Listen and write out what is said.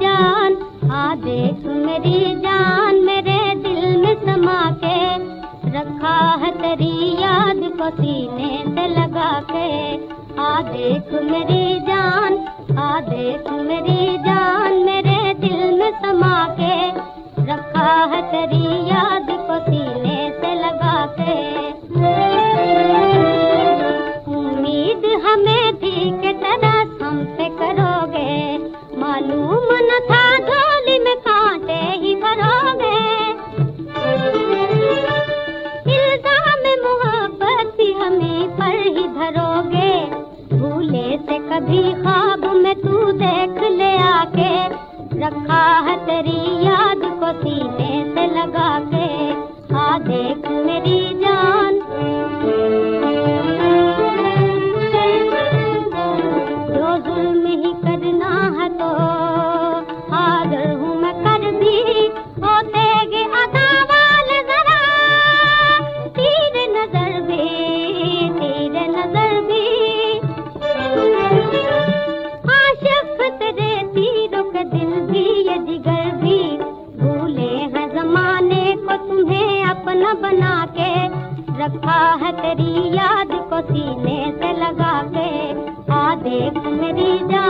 جان آ دیکھ میری جان، میرے دل میں سما کے رکھا ہے تیری یاد کو سینے سے لگا کے۔ آ دیکھ میری جان آ دیکھ میری جان، میرے دل میں سما کے رکھا ہے تیری یاد کبھی خواب رکھا ہے تیری یاد کو سینے سے لگا کے آ دیکھ میری جان